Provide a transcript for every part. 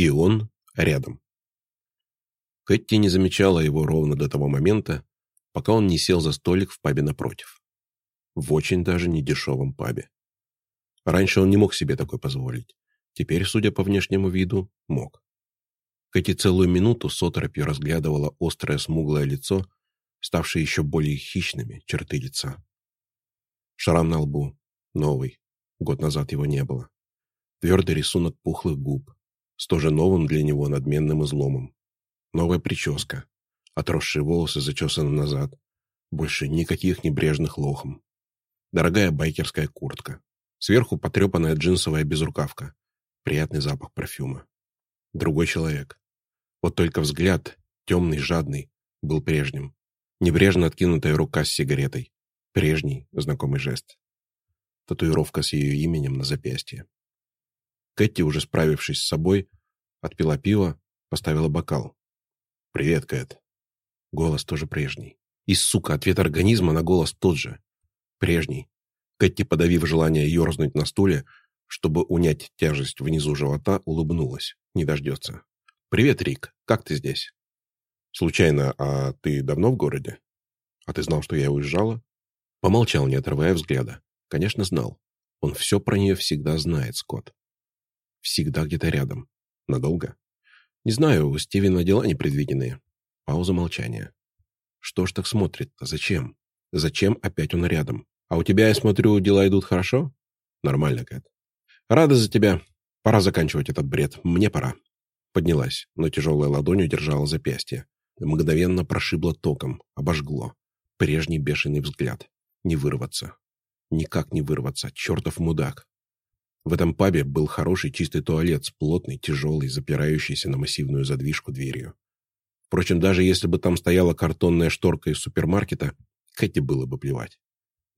И он рядом. Кэти не замечала его ровно до того момента, пока он не сел за столик в пабе напротив. В очень даже недешевом пабе. Раньше он не мог себе такой позволить. Теперь, судя по внешнему виду, мог. Кэти целую минуту с оторопью разглядывала острое смуглое лицо, ставшее еще более хищными черты лица. Шрам на лбу. Новый. Год назад его не было. Твердый рисунок пухлых губ. С тоже новым для него надменным изломом. Новая прическа. Отросшие волосы зачесаны назад. Больше никаких небрежных лохом. Дорогая байкерская куртка. Сверху потрепанная джинсовая безрукавка. Приятный запах парфюма. Другой человек. Вот только взгляд, темный, жадный, был прежним. Небрежно откинутая рука с сигаретой. Прежний, знакомый жест. Татуировка с ее именем на запястье. Кэти, уже справившись с собой, отпила пиво, поставила бокал. «Привет, Кэт». Голос тоже прежний. И, сука, ответ организма на голос тот же. Прежний. Кэти, подавив желание ерзнуть на стуле, чтобы унять тяжесть внизу живота, улыбнулась. Не дождется. «Привет, Рик. Как ты здесь?» «Случайно, а ты давно в городе?» «А ты знал, что я уезжала?» Помолчал, не отрывая взгляда. Конечно, знал. Он все про нее всегда знает, Скотт. Всегда где-то рядом. Надолго? Не знаю, у Стивена дела непредвиденные. Пауза молчания. Что ж так смотрит-то? Зачем? Зачем опять он рядом? А у тебя, я смотрю, дела идут хорошо? Нормально, Кэт. Рада за тебя. Пора заканчивать этот бред. Мне пора. Поднялась, но тяжелая ладонь удержала запястье. Мгновенно прошибло током, обожгло. Прежний бешеный взгляд. Не вырваться. Никак не вырваться. Чертов мудак. В этом пабе был хороший чистый туалет с плотной, тяжелой, запирающейся на массивную задвижку дверью. Впрочем, даже если бы там стояла картонная шторка из супермаркета, Кэти было бы плевать.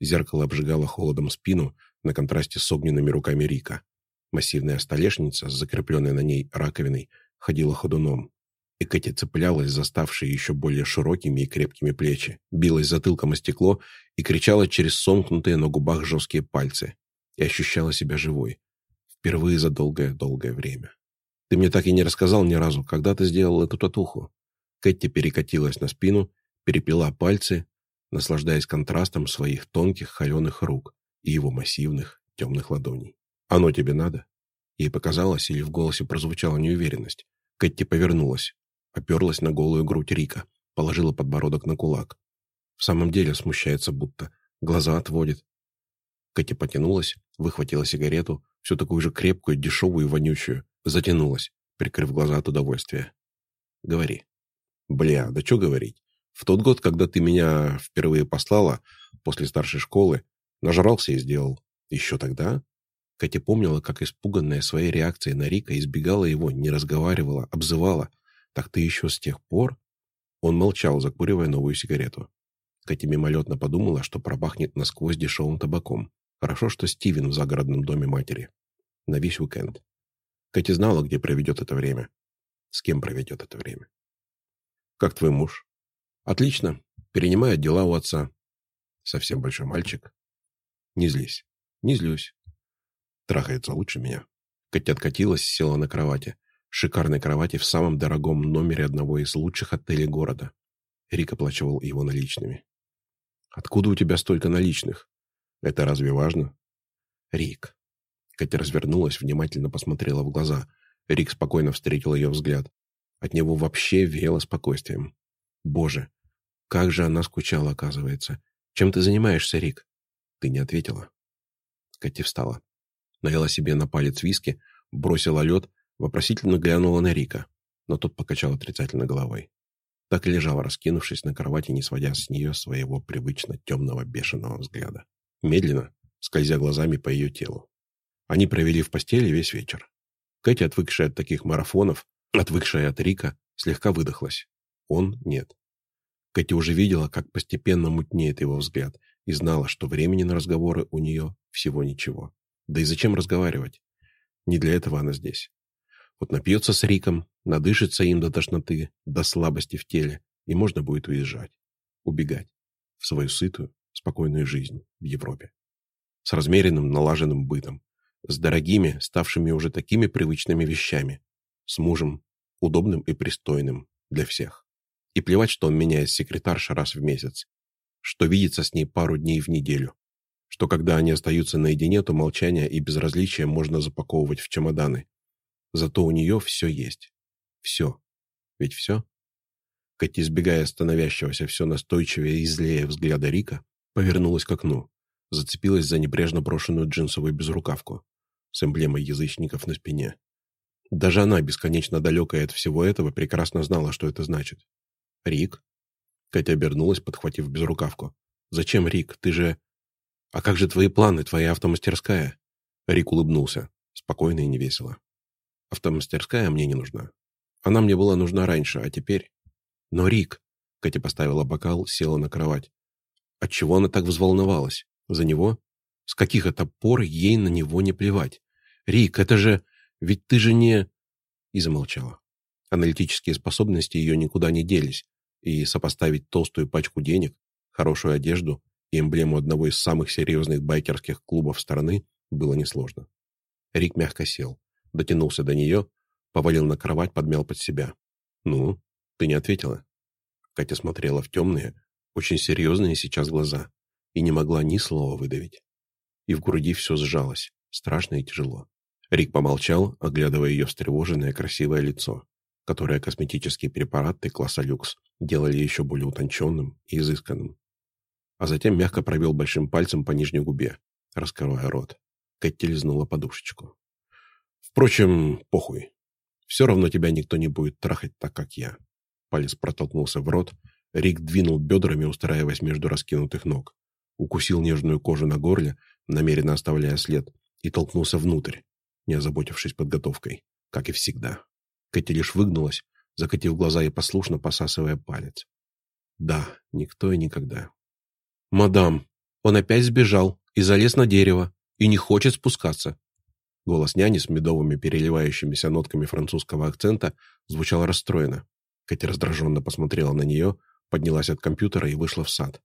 Зеркало обжигало холодом спину на контрасте с огненными руками Рика. Массивная столешница с закрепленной на ней раковиной ходила ходуном. И Кэти цеплялась за ставшие еще более широкими и крепкими плечи, билась затылком о стекло и кричала через сомкнутые на губах жесткие пальцы. И ощущала себя живой. Впервые за долгое-долгое время. «Ты мне так и не рассказал ни разу, когда ты сделал эту татуху?» Кэти перекатилась на спину, переплела пальцы, наслаждаясь контрастом своих тонких холеных рук и его массивных темных ладоней. «Оно тебе надо?» Ей показалось, или в голосе прозвучала неуверенность. Кэти повернулась, оперлась на голую грудь Рика, положила подбородок на кулак. В самом деле смущается будто, глаза отводит. Кэти потянулась, выхватила сигарету, всю такую же крепкую, дешевую и вонючую, затянулась, прикрыв глаза от удовольствия. «Говори». «Бля, да что говорить? В тот год, когда ты меня впервые послала, после старшей школы, нажрался и сделал. Еще тогда Катя помнила, как испуганная своей реакцией на Рика избегала его, не разговаривала, обзывала. «Так ты еще с тех пор?» Он молчал, закуривая новую сигарету. Катя мимолетно подумала, что пробахнет насквозь дешевым табаком. Хорошо, что Стивен в загородном доме матери. На весь уикенд. Катя знала, где проведет это время. С кем проведет это время. «Как твой муж?» «Отлично. Перенимает дела у отца. Совсем большой мальчик. Не злись. Не злюсь. Трахается лучше меня. Катя откатилась, села на кровати. Шикарной кровати в самом дорогом номере одного из лучших отелей города. Рик оплачивал его наличными. «Откуда у тебя столько наличных? Это разве важно?» «Рик». Катя развернулась, внимательно посмотрела в глаза. Рик спокойно встретил ее взгляд. От него вообще веяло спокойствием. «Боже, как же она скучала, оказывается. Чем ты занимаешься, Рик?» «Ты не ответила». Катя встала налила себе на палец виски, бросила лед, вопросительно глянула на Рика, но тот покачал отрицательно головой. Так лежал, раскинувшись на кровати, не сводя с нее своего привычно темного бешеного взгляда. Медленно, скользя глазами по ее телу. Они провели в постели весь вечер. Кэти, отвыкшая от таких марафонов, отвыкшая от Рика, слегка выдохлась. Он нет. Кэти уже видела, как постепенно мутнеет его взгляд, и знала, что времени на разговоры у нее всего ничего. Да и зачем разговаривать? Не для этого она здесь. Вот напьется с Риком, надышится им до тошноты, до слабости в теле, и можно будет уезжать, убегать в свою сытую, спокойную жизнь в Европе. С размеренным, налаженным бытом, с дорогими, ставшими уже такими привычными вещами, с мужем, удобным и пристойным для всех. И плевать, что он меняет секретарша раз в месяц, что видится с ней пару дней в неделю, что когда они остаются наедине, то молчание и безразличие можно запаковывать в чемоданы. Зато у нее все есть. Все. Ведь все? Кэти, избегая становящегося все настойчивее и злее взгляда Рика, повернулась к окну, зацепилась за небрежно брошенную джинсовую безрукавку с эмблемой язычников на спине. Даже она, бесконечно далекая от всего этого, прекрасно знала, что это значит. «Рик?» Катя обернулась, подхватив безрукавку. «Зачем, Рик? Ты же...» «А как же твои планы, твоя автомастерская?» Рик улыбнулся, спокойно и невесело. «Автомастерская мне не нужна. Она мне была нужна раньше, а теперь...» «Но, Рик...» Катя поставила бокал, села на кровать. Отчего она так взволновалась? За него? С каких это пор ей на него не плевать? «Рик, это же... Ведь ты же не...» И замолчала. Аналитические способности ее никуда не делись, и сопоставить толстую пачку денег, хорошую одежду и эмблему одного из самых серьезных байкерских клубов страны было несложно. Рик мягко сел, дотянулся до нее, повалил на кровать, подмял под себя. «Ну, ты не ответила?» Катя смотрела в темные, очень серьезные сейчас глаза и не могла ни слова выдавить. И в груди все сжалось, страшно и тяжело. Рик помолчал, оглядывая ее встревоженное красивое лицо, которое косметические препараты класса люкс делали еще более утонченным и изысканным. А затем мягко провел большим пальцем по нижней губе, раскрывая рот. Кэти лизнула подушечку. «Впрочем, похуй. Все равно тебя никто не будет трахать так, как я». Палец протолкнулся в рот, Рик двинул бедрами, устраиваясь между раскинутых ног. Укусил нежную кожу на горле, намеренно оставляя след, и толкнулся внутрь, не озаботившись подготовкой, как и всегда. Кэти лишь выгнулась, закатив глаза и послушно посасывая палец. Да, никто и никогда. «Мадам, он опять сбежал и залез на дерево, и не хочет спускаться». Голос няни с медовыми переливающимися нотками французского акцента звучал расстроенно. Катя раздраженно посмотрела на нее, поднялась от компьютера и вышла в сад.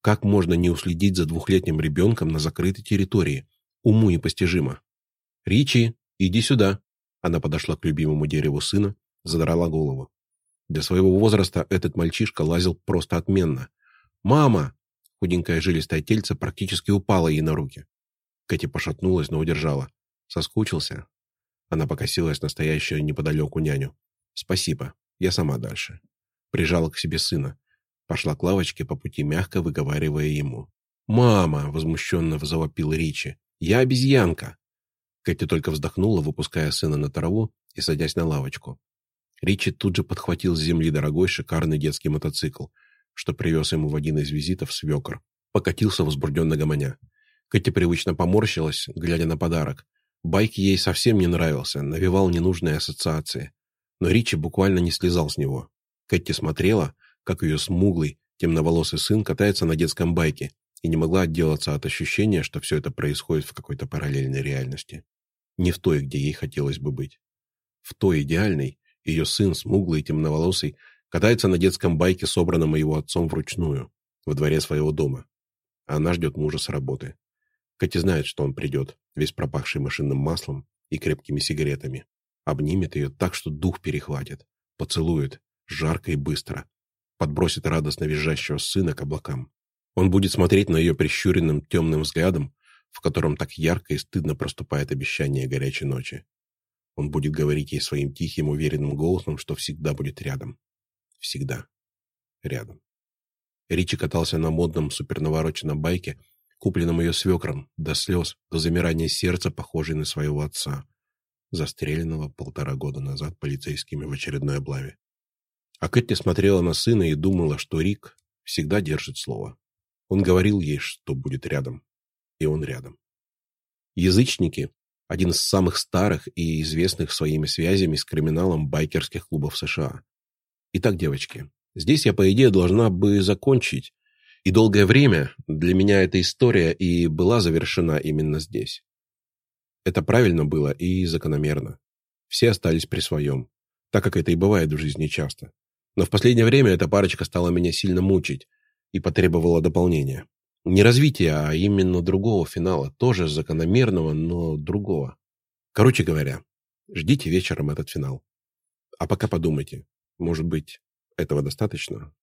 Как можно не уследить за двухлетним ребенком на закрытой территории? Уму непостижимо. «Ричи, иди сюда!» Она подошла к любимому дереву сына, задрала голову. Для своего возраста этот мальчишка лазил просто отменно. «Мама!» Худенькое жилистое тельце практически упало ей на руки. Кэти пошатнулась, но удержала. Соскучился. Она покосилась настоящую неподалеку няню. «Спасибо, я сама дальше» прижала к себе сына. Пошла к лавочке по пути, мягко выговаривая ему. «Мама!» — возмущенно завопил Ричи. «Я обезьянка!» Кэти только вздохнула, выпуская сына на траву и садясь на лавочку. Ричи тут же подхватил с земли дорогой шикарный детский мотоцикл, что привез ему в один из визитов свекор. Покатился возбужденно гомоня. Кэти привычно поморщилась, глядя на подарок. Байк ей совсем не нравился, навевал ненужные ассоциации. Но Ричи буквально не слезал с него. Кэти смотрела, как ее смуглый, темноволосый сын катается на детском байке и не могла отделаться от ощущения, что все это происходит в какой-то параллельной реальности. Не в той, где ей хотелось бы быть. В той идеальной ее сын, смуглый и темноволосый, катается на детском байке, собранном его отцом вручную, во дворе своего дома. Она ждет мужа с работы. Катя знает, что он придет, весь пропахший машинным маслом и крепкими сигаретами. Обнимет ее так, что дух перехватит. Поцелует, жарко и быстро. Подбросит радостно визжащего сына к облакам. Он будет смотреть на ее прищуренным темным взглядом, в котором так ярко и стыдно проступает обещание горячей ночи. Он будет говорить ей своим тихим, уверенным голосом, что всегда будет рядом. Всегда. Рядом. Ричи катался на модном супернавороченном байке, купленном ее свекром, до слез, до замирания сердца, похожей на своего отца, застреленного полтора года назад полицейскими в очередной облаве. А Кэти смотрела на сына и думала, что Рик всегда держит слово. Он говорил ей, что будет рядом. И он рядом. Язычники – один из самых старых и известных своими связями с криминалом байкерских клубов США. Итак, девочки, здесь я, по идее, должна бы закончить. И долгое время для меня эта история и была завершена именно здесь. Это правильно было и закономерно. Все остались при своем, так как это и бывает в жизни часто. Но в последнее время эта парочка стала меня сильно мучить и потребовала дополнения. Не развития, а именно другого финала, тоже закономерного, но другого. Короче говоря, Ждите вечером этот финал. А пока подумайте, может быть, этого достаточно?